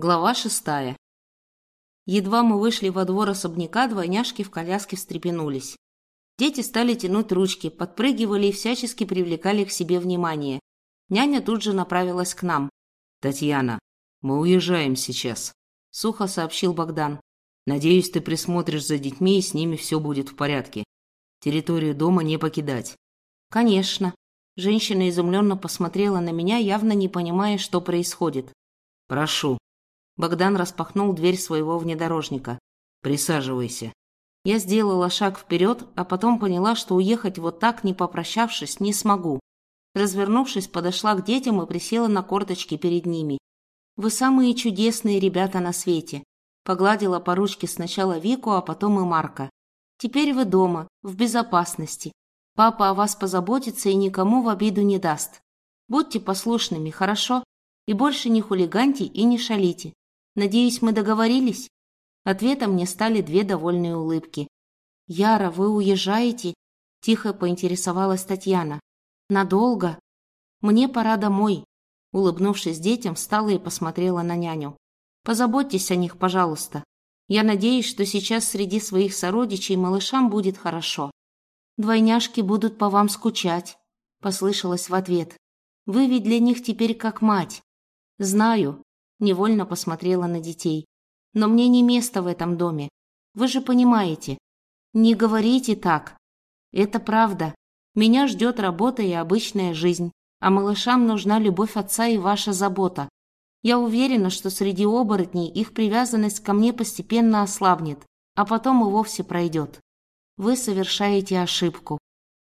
Глава шестая. Едва мы вышли во двор особняка, двойняшки в коляске встрепенулись. Дети стали тянуть ручки, подпрыгивали и всячески привлекали к себе внимание. Няня тут же направилась к нам. «Татьяна, мы уезжаем сейчас», – сухо сообщил Богдан. «Надеюсь, ты присмотришь за детьми, и с ними все будет в порядке. Территорию дома не покидать». «Конечно». Женщина изумленно посмотрела на меня, явно не понимая, что происходит. «Прошу», Богдан распахнул дверь своего внедорожника. «Присаживайся». Я сделала шаг вперед, а потом поняла, что уехать вот так, не попрощавшись, не смогу. Развернувшись, подошла к детям и присела на корточки перед ними. «Вы самые чудесные ребята на свете». Погладила по ручке сначала Вику, а потом и Марка. «Теперь вы дома, в безопасности. Папа о вас позаботится и никому в обиду не даст. Будьте послушными, хорошо? И больше не хулиганьте и не шалите. Надеюсь, мы договорились?» Ответом мне стали две довольные улыбки. «Яра, вы уезжаете?» – тихо поинтересовалась Татьяна. «Надолго?» «Мне пора домой», – улыбнувшись детям, встала и посмотрела на няню. «Позаботьтесь о них, пожалуйста. Я надеюсь, что сейчас среди своих сородичей малышам будет хорошо. Двойняшки будут по вам скучать», – послышалось в ответ. «Вы ведь для них теперь как мать». «Знаю», Невольно посмотрела на детей. Но мне не место в этом доме. Вы же понимаете. Не говорите так. Это правда. Меня ждет работа и обычная жизнь. А малышам нужна любовь отца и ваша забота. Я уверена, что среди оборотней их привязанность ко мне постепенно ослабнет, а потом и вовсе пройдет. Вы совершаете ошибку,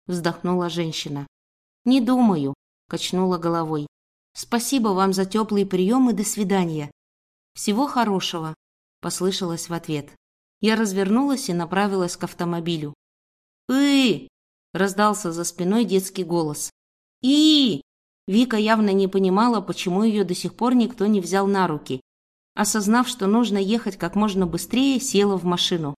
вздохнула женщина. Не думаю, качнула головой. Спасибо вам за теплый прием и до свидания. Всего хорошего, послышалось в ответ. Я развернулась и направилась к автомобилю. «И!» – раздался за спиной детский голос. «И!» Вика явно не понимала, почему ее до сих пор никто не взял на руки. Осознав, что нужно ехать как можно быстрее, села в машину.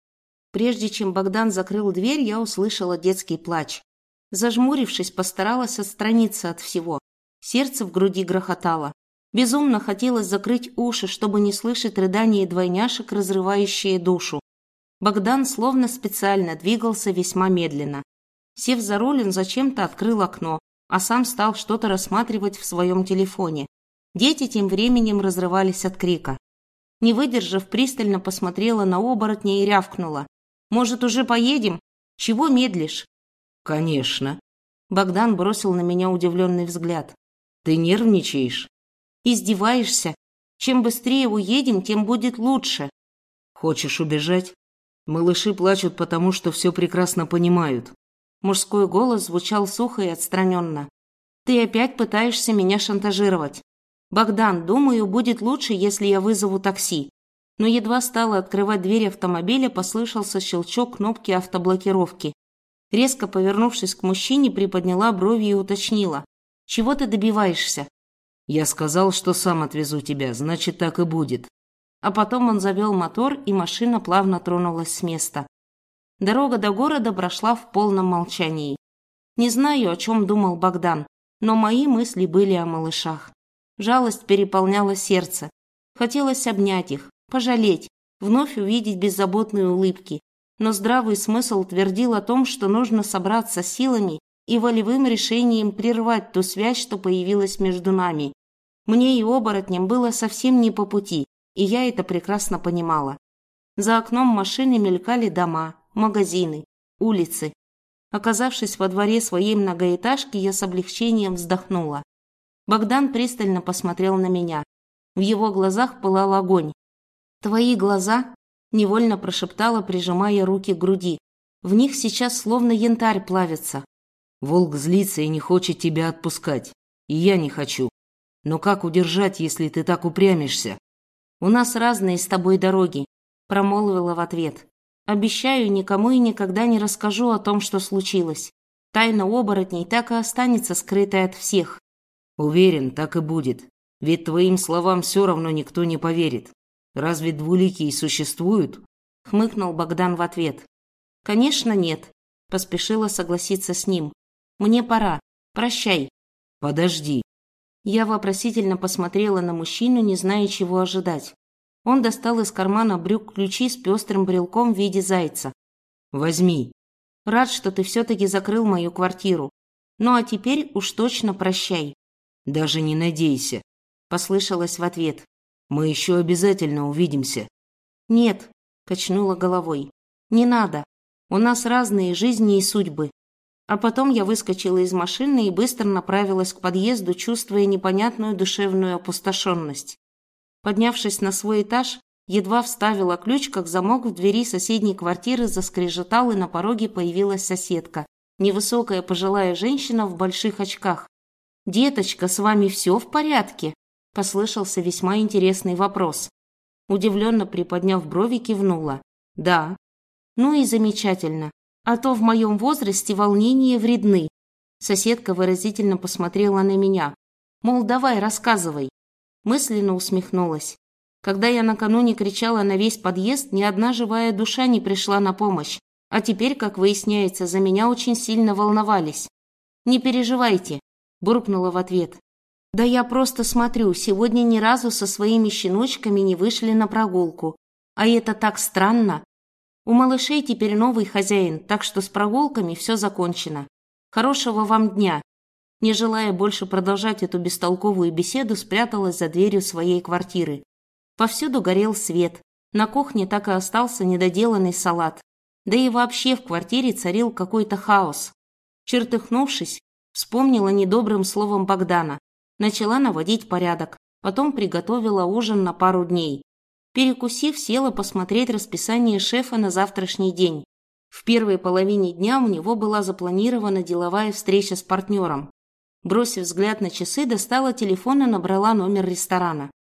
Прежде чем Богдан закрыл дверь, я услышала детский плач. Зажмурившись, постаралась отстраниться от всего. Сердце в груди грохотало. Безумно хотелось закрыть уши, чтобы не слышать рыдания двойняшек, разрывающие душу. Богдан словно специально двигался весьма медленно. Сев за руль, он зачем-то открыл окно, а сам стал что-то рассматривать в своем телефоне. Дети тем временем разрывались от крика. Не выдержав, пристально посмотрела на оборотня и рявкнула. «Может, уже поедем? Чего медлишь?» «Конечно». Богдан бросил на меня удивленный взгляд. Ты нервничаешь? Издеваешься? Чем быстрее уедем, тем будет лучше. Хочешь убежать? Малыши плачут, потому что все прекрасно понимают. Мужской голос звучал сухо и отстраненно. Ты опять пытаешься меня шантажировать. Богдан, думаю, будет лучше, если я вызову такси. Но едва стала открывать дверь автомобиля, послышался щелчок кнопки автоблокировки. Резко повернувшись к мужчине, приподняла брови и уточнила. Чего ты добиваешься?» «Я сказал, что сам отвезу тебя, значит, так и будет». А потом он завел мотор, и машина плавно тронулась с места. Дорога до города прошла в полном молчании. Не знаю, о чем думал Богдан, но мои мысли были о малышах. Жалость переполняла сердце. Хотелось обнять их, пожалеть, вновь увидеть беззаботные улыбки. Но здравый смысл твердил о том, что нужно собраться силами и волевым решением прервать ту связь, что появилась между нами. Мне и оборотням было совсем не по пути, и я это прекрасно понимала. За окном машины мелькали дома, магазины, улицы. Оказавшись во дворе своей многоэтажки, я с облегчением вздохнула. Богдан пристально посмотрел на меня. В его глазах пылал огонь. «Твои глаза?» – невольно прошептала, прижимая руки к груди. «В них сейчас словно янтарь плавится. Волк злится и не хочет тебя отпускать. И я не хочу. Но как удержать, если ты так упрямишься? У нас разные с тобой дороги, промолвила в ответ. Обещаю, никому и никогда не расскажу о том, что случилось. Тайна оборотней так и останется скрытой от всех. Уверен, так и будет. Ведь твоим словам все равно никто не поверит. Разве двуликие существуют? Хмыкнул Богдан в ответ. Конечно, нет. Поспешила согласиться с ним. Мне пора. Прощай. Подожди. Я вопросительно посмотрела на мужчину, не зная, чего ожидать. Он достал из кармана брюк ключи с пестрым брелком в виде зайца. «Возьми». «Рад, что ты все-таки закрыл мою квартиру. Ну а теперь уж точно прощай». «Даже не надейся», – послышалось в ответ. «Мы еще обязательно увидимся». «Нет», – качнула головой. «Не надо. У нас разные жизни и судьбы. А потом я выскочила из машины и быстро направилась к подъезду, чувствуя непонятную душевную опустошенность. Поднявшись на свой этаж, едва вставила ключ, как замок в двери соседней квартиры заскрежетал, и на пороге появилась соседка, невысокая пожилая женщина в больших очках. «Деточка, с вами все в порядке?» – послышался весьма интересный вопрос. Удивленно приподняв брови, кивнула. «Да». «Ну и замечательно а то в моем возрасте волнения вредны. Соседка выразительно посмотрела на меня. Мол, давай, рассказывай. Мысленно усмехнулась. Когда я накануне кричала на весь подъезд, ни одна живая душа не пришла на помощь. А теперь, как выясняется, за меня очень сильно волновались. «Не переживайте», – буркнула в ответ. «Да я просто смотрю, сегодня ни разу со своими щеночками не вышли на прогулку. А это так странно. У малышей теперь новый хозяин, так что с прогулками все закончено. Хорошего вам дня. Не желая больше продолжать эту бестолковую беседу, спряталась за дверью своей квартиры. Повсюду горел свет. На кухне так и остался недоделанный салат. Да и вообще в квартире царил какой-то хаос. Чертыхнувшись, вспомнила недобрым словом Богдана. Начала наводить порядок. Потом приготовила ужин на пару дней. Перекусив, села посмотреть расписание шефа на завтрашний день. В первой половине дня у него была запланирована деловая встреча с партнером. Бросив взгляд на часы, достала телефон и набрала номер ресторана.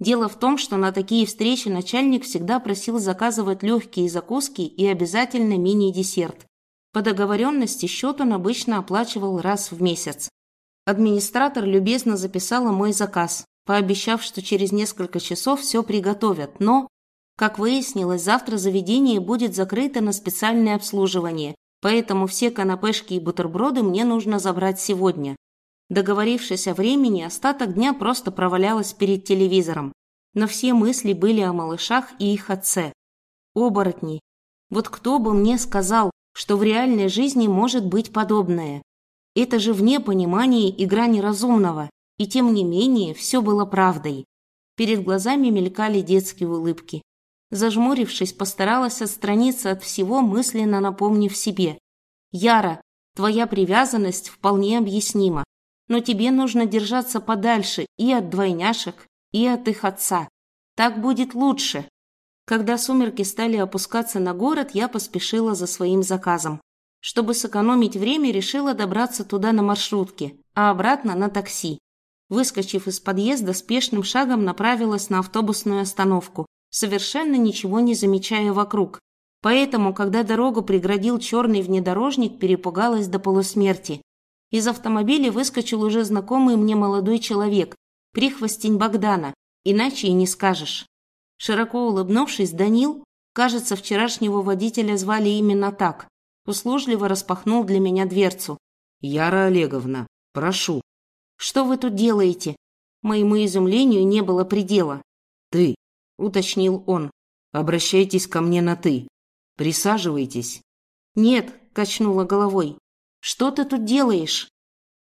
Дело в том, что на такие встречи начальник всегда просил заказывать легкие закуски и обязательно мини-десерт. По договоренности счет он обычно оплачивал раз в месяц. Администратор любезно записала мой заказ, пообещав, что через несколько часов все приготовят, но, как выяснилось, завтра заведение будет закрыто на специальное обслуживание, поэтому все канапешки и бутерброды мне нужно забрать сегодня. Договорившись о времени, остаток дня просто провалялась перед телевизором, но все мысли были о малышах и их отце. Оборотни. Вот кто бы мне сказал, что в реальной жизни может быть подобное? Это же вне понимания игра неразумного. И тем не менее, все было правдой. Перед глазами мелькали детские улыбки. Зажмурившись, постаралась отстраниться от всего, мысленно напомнив себе. «Яра, твоя привязанность вполне объяснима, но тебе нужно держаться подальше и от двойняшек, и от их отца. Так будет лучше». Когда сумерки стали опускаться на город, я поспешила за своим заказом. Чтобы сэкономить время, решила добраться туда на маршрутке, а обратно на такси. Выскочив из подъезда, спешным шагом направилась на автобусную остановку, совершенно ничего не замечая вокруг. Поэтому, когда дорогу преградил черный внедорожник, перепугалась до полусмерти. Из автомобиля выскочил уже знакомый мне молодой человек, прихвостень Богдана, иначе и не скажешь. Широко улыбнувшись, Данил, кажется, вчерашнего водителя звали именно так, услужливо распахнул для меня дверцу. «Яра Олеговна, прошу». Что вы тут делаете?» Моему изумлению не было предела. «Ты», — уточнил он, — «обращайтесь ко мне на «ты». Присаживайтесь». «Нет», — качнула головой. «Что ты тут делаешь?»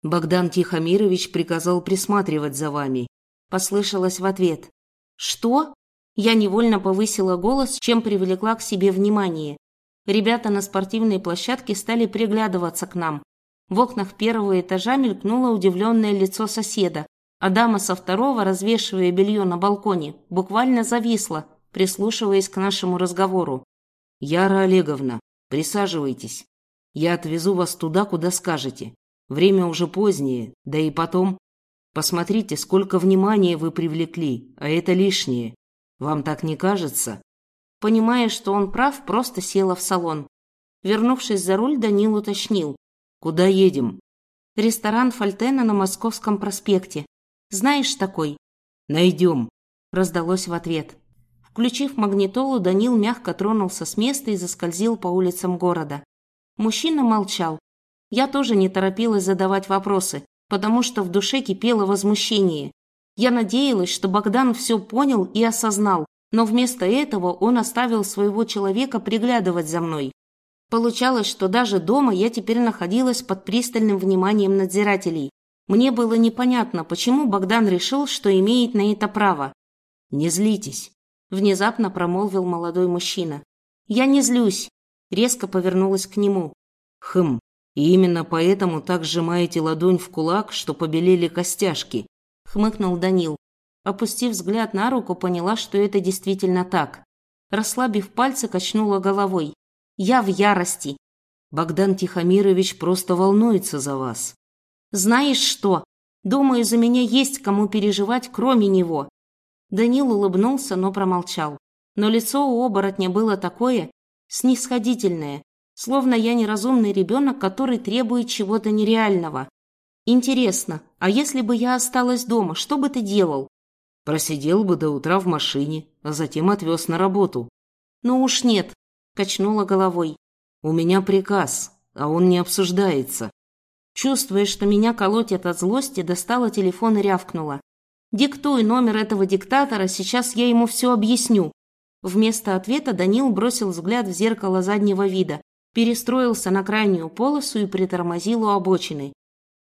«Богдан Тихомирович приказал присматривать за вами», — послышалось в ответ. «Что?» Я невольно повысила голос, чем привлекла к себе внимание. Ребята на спортивной площадке стали приглядываться к нам, в окнах первого этажа мелькнуло удивленное лицо соседа, а дама со второго, развешивая белье на балконе, буквально зависла, прислушиваясь к нашему разговору. «Яра Олеговна, присаживайтесь. Я отвезу вас туда, куда скажете. Время уже позднее, да и потом... Посмотрите, сколько внимания вы привлекли, а это лишнее. Вам так не кажется?» Понимая, что он прав, просто села в салон. Вернувшись за руль, Данил уточнил. Куда едем? Ресторан Фальтена на Московском проспекте. Знаешь такой? Найдем. Раздалось в ответ. Включив магнитолу, Данил мягко тронулся с места и заскользил по улицам города. Мужчина молчал. Я тоже не торопилась задавать вопросы, потому что в душе кипело возмущение. Я надеялась, что Богдан все понял и осознал, Но вместо этого он оставил своего человека приглядывать за мной. Получалось, что даже дома я теперь находилась под пристальным вниманием надзирателей. Мне было непонятно, почему Богдан решил, что имеет на это право. «Не злитесь», – внезапно промолвил молодой мужчина. «Я не злюсь», – резко повернулась к нему. «Хм, и именно поэтому так сжимаете ладонь в кулак, что побелели костяшки», – хмыкнул Данил. Опустив взгляд на руку, поняла, что это действительно так. Расслабив пальцы, качнула головой. Я в ярости. Богдан Тихомирович просто волнуется за вас. Знаешь что? Думаю, за меня есть кому переживать, кроме него. Данил улыбнулся, но промолчал. Но лицо у оборотня было такое, снисходительное, словно я неразумный ребенок, который требует чего-то нереального. Интересно, а если бы я осталась дома, что бы ты делал? Просидел бы до утра в машине, а затем отвез на работу. Ну уж нет, качнула головой. «У меня приказ, а он не обсуждается». Чувствуя, что меня колотит от злости, достала телефон и рявкнула. «Диктуй номер этого диктатора, сейчас я ему все объясню». Вместо ответа Данил бросил взгляд в зеркало заднего вида, перестроился на крайнюю полосу и притормозил у обочины.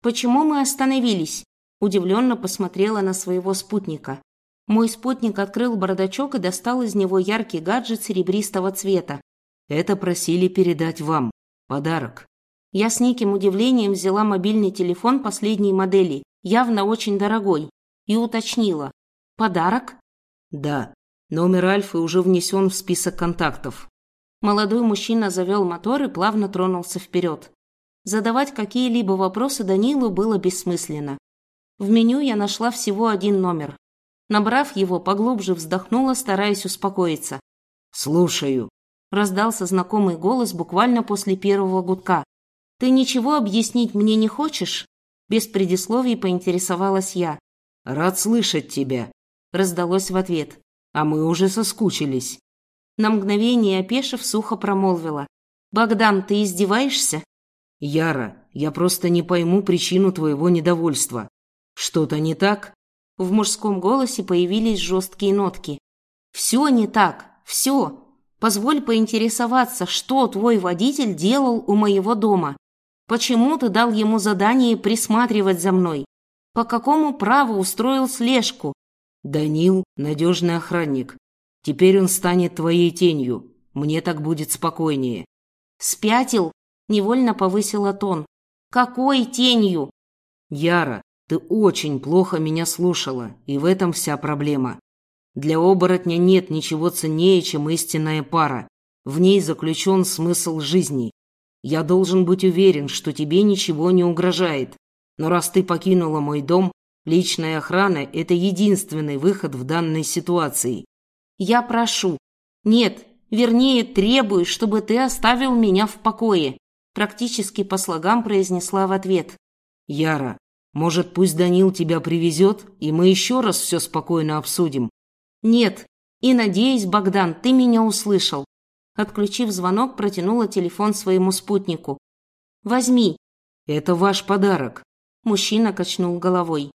«Почему мы остановились?» Удивленно посмотрела на своего спутника. Мой спутник открыл бардачок и достал из него яркий гаджет серебристого цвета. Это просили передать вам. Подарок. Я с неким удивлением взяла мобильный телефон последней модели, явно очень дорогой, и уточнила. Подарок? Да. Номер Альфы уже внесен в список контактов. Молодой мужчина завел мотор и плавно тронулся вперед. Задавать какие-либо вопросы Данилу было бессмысленно. В меню я нашла всего один номер. Набрав его, поглубже вздохнула, стараясь успокоиться. «Слушаю», раздался знакомый голос буквально после первого гудка. «Ты ничего объяснить мне не хочешь?» Без предисловий поинтересовалась я. «Рад слышать тебя», – раздалось в ответ. «А мы уже соскучились». На мгновение опешив, сухо промолвила. «Богдан, ты издеваешься?» «Яра, я просто не пойму причину твоего недовольства. Что-то не так?» В мужском голосе появились жесткие нотки. «Все не так, все. Позволь поинтересоваться, что твой водитель делал у моего дома? Почему ты дал ему задание присматривать за мной? По какому праву устроил слежку? Данил – надежный охранник. Теперь он станет твоей тенью. Мне так будет спокойнее. Спятил? Невольно повысила тон. Какой тенью? Яра, ты очень плохо меня слушала, и в этом вся проблема. Для оборотня нет ничего ценнее, чем истинная пара. В ней заключен смысл жизни. Я должен быть уверен, что тебе ничего не угрожает. Но раз ты покинула мой дом, личная охрана – это единственный выход в данной ситуации. Я прошу. Нет, вернее, требую, чтобы ты оставил меня в покое. Практически по слогам произнесла в ответ. Яра, может, пусть Данил тебя привезет, и мы еще раз все спокойно обсудим. «Нет. И, надеюсь, Богдан, ты меня услышал». Отключив звонок, протянула телефон своему спутнику. «Возьми». «Это ваш подарок». Мужчина качнул головой.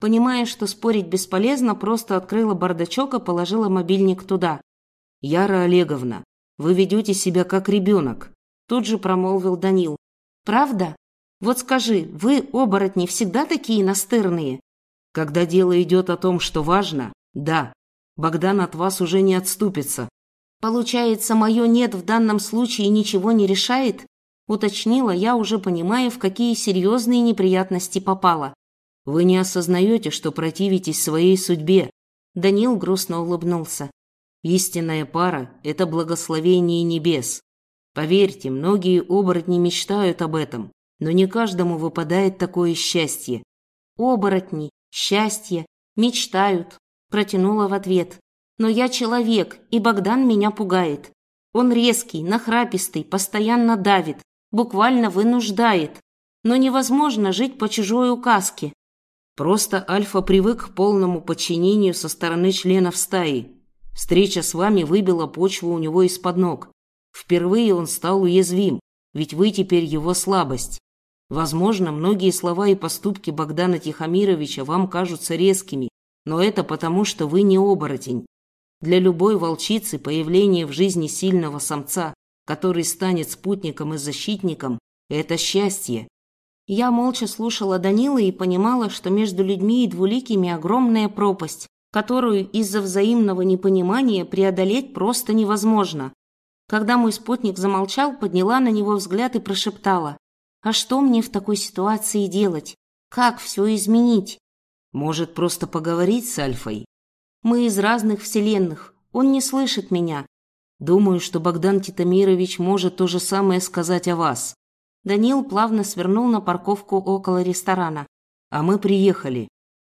Понимая, что спорить бесполезно, просто открыла бардачок и положила мобильник туда. «Яра Олеговна, вы ведете себя как ребенок», тут же промолвил Данил. «Правда? Вот скажи, вы, оборотни, всегда такие настырные?» «Когда дело идет о том, что важно, да», Богдан от вас уже не отступится. Получается, мое «нет» в данном случае ничего не решает? Уточнила я, уже понимая, в какие серьезные неприятности попала. Вы не осознаете, что противитесь своей судьбе. Данил грустно улыбнулся. Истинная пара – это благословение небес. Поверьте, многие оборотни мечтают об этом, но не каждому выпадает такое счастье. Оборотни, счастье, мечтают, Протянула в ответ. Но я человек, и Богдан меня пугает. Он резкий, нахрапистый, постоянно давит, буквально вынуждает. Но невозможно жить по чужой указке. Просто Альфа привык к полному подчинению со стороны членов стаи. Встреча с вами выбила почву у него из-под ног. Впервые он стал уязвим, ведь вы теперь его слабость. Возможно, многие слова и поступки Богдана Тихомировича вам кажутся резкими, но это потому, что вы не оборотень. Для любой волчицы появление в жизни сильного самца, который станет спутником и защитником, это счастье. Я молча слушала Данила и понимала, что между людьми и двуликими огромная пропасть, которую из-за взаимного непонимания преодолеть просто невозможно. Когда мой спутник замолчал, подняла на него взгляд и прошептала. «А что мне в такой ситуации делать? Как все изменить?» «Может, просто поговорить с Альфой?» «Мы из разных вселенных. Он не слышит меня». «Думаю, что Богдан Титамирович может то же самое сказать о вас». Данил плавно свернул на парковку около ресторана. «А мы приехали».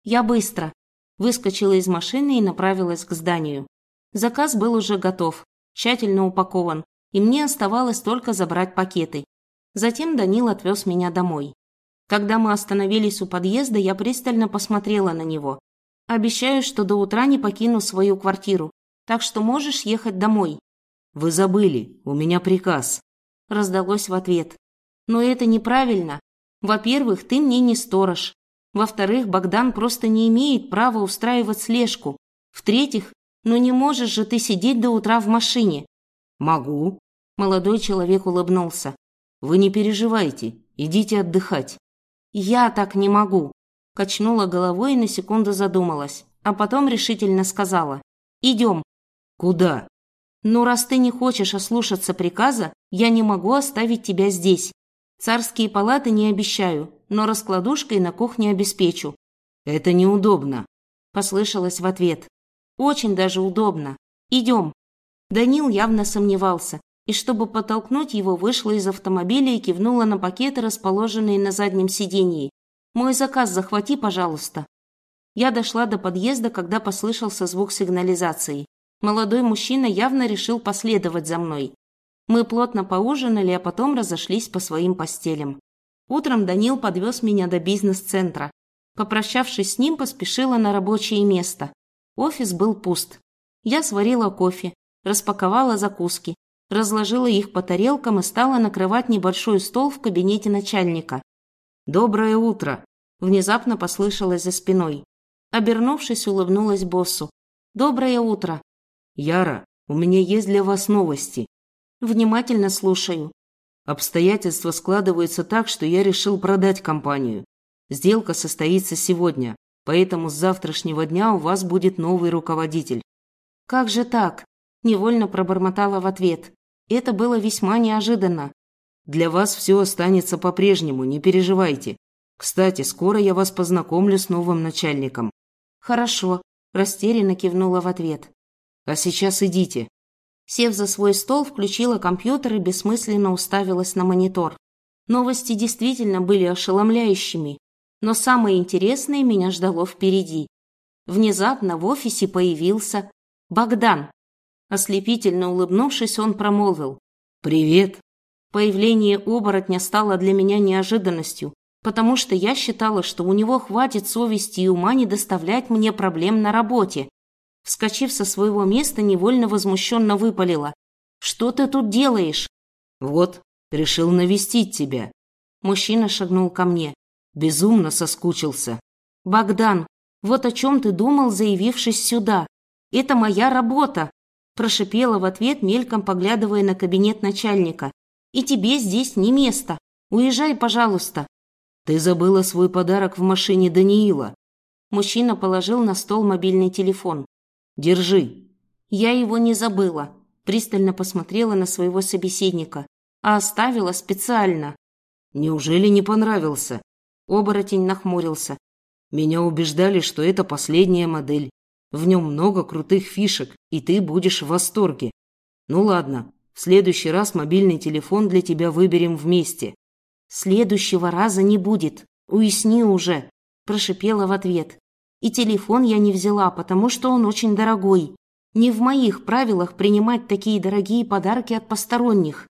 «Я быстро». Выскочила из машины и направилась к зданию. Заказ был уже готов тщательно упакован, и мне оставалось только забрать пакеты. Затем Данил отвез меня домой. Когда мы остановились у подъезда, я пристально посмотрела на него. «Обещаю, что до утра не покину свою квартиру, так что можешь ехать домой». «Вы забыли, у меня приказ», – раздалось в ответ. «Но это неправильно. Во-первых, ты мне не сторож. Во-вторых, Богдан просто не имеет права устраивать слежку. В-третьих, но не можешь же ты сидеть до утра в машине. Могу. Молодой человек улыбнулся. Вы не переживайте, идите отдыхать. Я так не могу. Качнула головой и на секунду задумалась, а потом решительно сказала. Идем. Куда? Ну, раз ты не хочешь ослушаться приказа, я не могу оставить тебя здесь. Царские палаты не обещаю, но раскладушкой на кухне обеспечу. Это неудобно, послышалось в ответ. Очень даже удобно. Идем. Данил явно сомневался, и чтобы подтолкнуть его, вышла из автомобиля и кивнула на пакеты, расположенные на заднем сидении. «Мой заказ захвати, пожалуйста». Я дошла до подъезда, когда послышался звук сигнализации. Молодой мужчина явно решил последовать за мной. Мы плотно поужинали, а потом разошлись по своим постелям. Утром Данил подвез меня до бизнес-центра. Попрощавшись с ним, поспешила на рабочее место. Офис был пуст. Я сварила кофе, распаковала закуски, разложила их по тарелкам и стала накрывать небольшой стол в кабинете начальника. «Доброе утро!» – внезапно послышалось за спиной. Обернувшись, улыбнулась боссу. «Доброе утро!» «Яра, у меня есть для вас новости». «Внимательно слушаю». Обстоятельства складываются так, что я решил продать компанию. Сделка состоится сегодня. Поэтому с завтрашнего дня у вас будет новый руководитель». «Как же так?» – невольно пробормотала в ответ. Это было весьма неожиданно. «Для вас все останется по-прежнему, не переживайте. Кстати, скоро я вас познакомлю с новым начальником». «Хорошо», – растерянно кивнула в ответ. «А сейчас идите». Сев за свой стол, включила компьютер и бессмысленно уставилась на монитор. Новости действительно были ошеломляющими. Но самое интересное меня ждало впереди. Внезапно в офисе появился Богдан. Ослепительно улыбнувшись, он промолвил. «Привет!» Появление оборотня стало для меня неожиданностью, потому что я считала, что у него хватит совести и ума не доставлять мне проблем на работе. Вскочив со своего места, невольно возмущенно выпалила. «Что ты тут делаешь?» «Вот, решил навестить тебя». Мужчина шагнул ко мне. Безумно соскучился. «Богдан, вот о чем ты думал, заявившись сюда? Это моя работа!» Прошипела в ответ, мельком поглядывая на кабинет начальника. «И тебе здесь не место. Уезжай, пожалуйста». «Ты забыла свой подарок в машине Даниила». Мужчина положил на стол мобильный телефон. «Держи». Я его не забыла. Пристально посмотрела на своего собеседника. А оставила специально. «Неужели не понравился?» Оборотень нахмурился. Меня убеждали, что это последняя модель. В нем много крутых фишек, и ты будешь в восторге. Ну ладно, в следующий раз мобильный телефон для тебя выберем вместе. Следующего раза не будет. Уясни уже, прошипела в ответ. И телефон я не взяла, потому что он очень дорогой. Не в моих правилах принимать такие дорогие подарки от посторонних.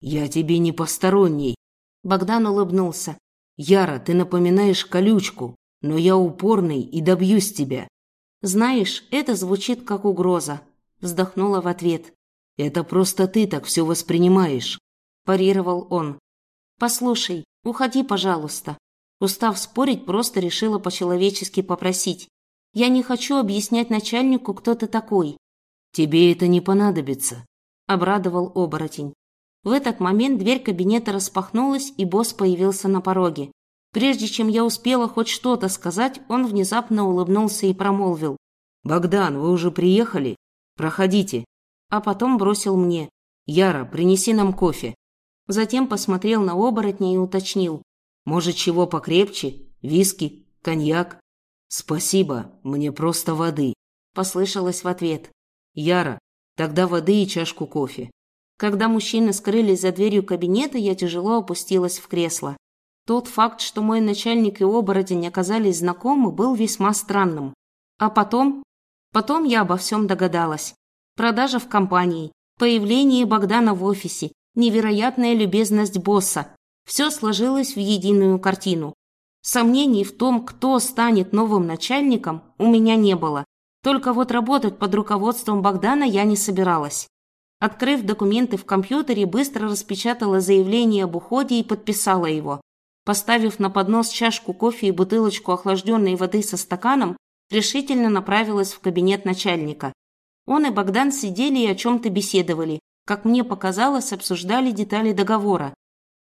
Я тебе не посторонний. Богдан улыбнулся. Яра, ты напоминаешь колючку, но я упорный и добьюсь тебя. Знаешь, это звучит как угроза, вздохнула в ответ. Это просто ты так все воспринимаешь, парировал он. Послушай, уходи, пожалуйста. Устав спорить, просто решила по-человечески попросить. Я не хочу объяснять начальнику, кто ты такой. Тебе это не понадобится», – обрадовал оборотень. В этот момент дверь кабинета распахнулась, и босс появился на пороге. Прежде чем я успела хоть что-то сказать, он внезапно улыбнулся и промолвил. «Богдан, вы уже приехали? Проходите». А потом бросил мне. «Яра, принеси нам кофе». Затем посмотрел на оборотня и уточнил. «Может, чего покрепче? Виски? Коньяк?» «Спасибо, мне просто воды», – послышалось в ответ. «Яра, тогда воды и чашку кофе». Когда мужчины скрылись за дверью кабинета, я тяжело опустилась в кресло. Тот факт, что мой начальник и оборотень оказались знакомы, был весьма странным. А потом... Потом я обо всем догадалась. Продажа в компании, появление Богдана в офисе, невероятная любезность босса. Все сложилось в единую картину. Сомнений в том, кто станет новым начальником, у меня не было. Только вот работать под руководством Богдана я не собиралась. Открыв документы в компьютере, быстро распечатала заявление об уходе и подписала его. Поставив на поднос чашку кофе и бутылочку охлажденной воды со стаканом, решительно направилась в кабинет начальника. Он и Богдан сидели и о чем-то беседовали. Как мне показалось, обсуждали детали договора.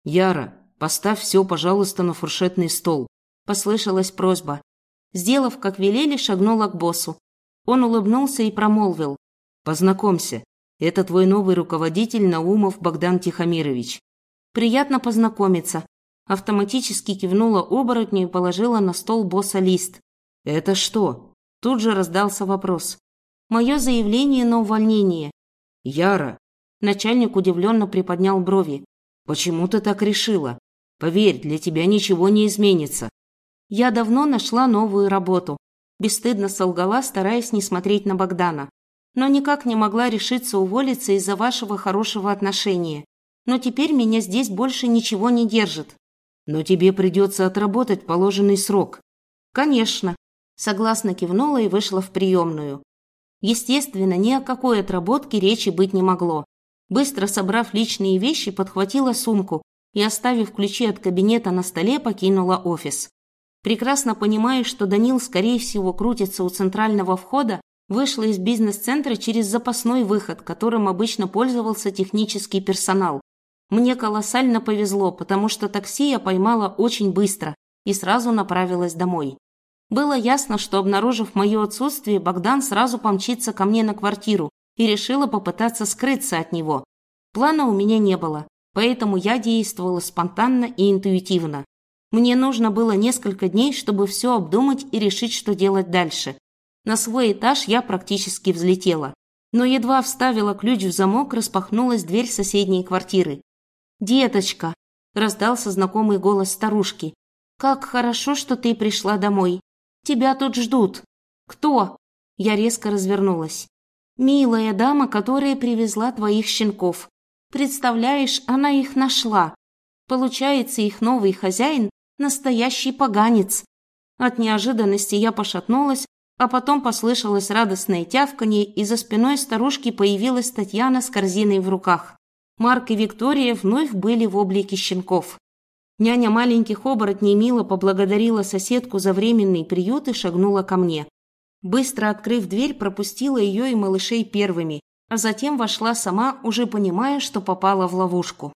«Яра, поставь все, пожалуйста, на фуршетный стол», – послышалась просьба. Сделав, как велели, шагнула к боссу. Он улыбнулся и промолвил. «Познакомься, это твой новый руководитель Наумов Богдан Тихомирович». «Приятно познакомиться», Автоматически кивнула оборотню и положила на стол босса лист. «Это что?» Тут же раздался вопрос. «Мое заявление на увольнение». «Яра!» Начальник удивленно приподнял брови. «Почему ты так решила? Поверь, для тебя ничего не изменится». «Я давно нашла новую работу», бесстыдно солгала, стараясь не смотреть на Богдана. «Но никак не могла решиться уволиться из-за вашего хорошего отношения. Но теперь меня здесь больше ничего не держит. Но тебе придется отработать положенный срок. Конечно. Согласно кивнула и вышла в приемную. Естественно, ни о какой отработке речи быть не могло. Быстро собрав личные вещи, подхватила сумку и, оставив ключи от кабинета на столе, покинула офис. Прекрасно понимая, что Данил, скорее всего, крутится у центрального входа, вышла из бизнес-центра через запасной выход, которым обычно пользовался технический персонал. Мне колоссально повезло, потому что такси я поймала очень быстро и сразу направилась домой. Было ясно, что, обнаружив мое отсутствие, Богдан сразу помчится ко мне на квартиру и решила попытаться скрыться от него. Плана у меня не было, поэтому я действовала спонтанно и интуитивно. Мне нужно было несколько дней, чтобы все обдумать и решить, что делать дальше. На свой этаж я практически взлетела. Но едва вставила ключ в замок, распахнулась дверь соседней квартиры. «Деточка!» – раздался знакомый голос старушки. «Как хорошо, что ты пришла домой. Тебя тут ждут». «Кто?» Я резко развернулась. «Милая дама, которая привезла твоих щенков. Представляешь, она их нашла. Получается, их новый хозяин – настоящий поганец». От неожиданности я пошатнулась, а потом послышалось радостное тявканье, и за спиной старушки появилась Татьяна с корзиной в руках. Марк и Виктория вновь были в облике щенков. Няня маленьких оборотней мило поблагодарила соседку за временный приют и шагнула ко мне. Быстро открыв дверь, пропустила ее и малышей первыми, а затем вошла сама, уже понимая, что попала в ловушку.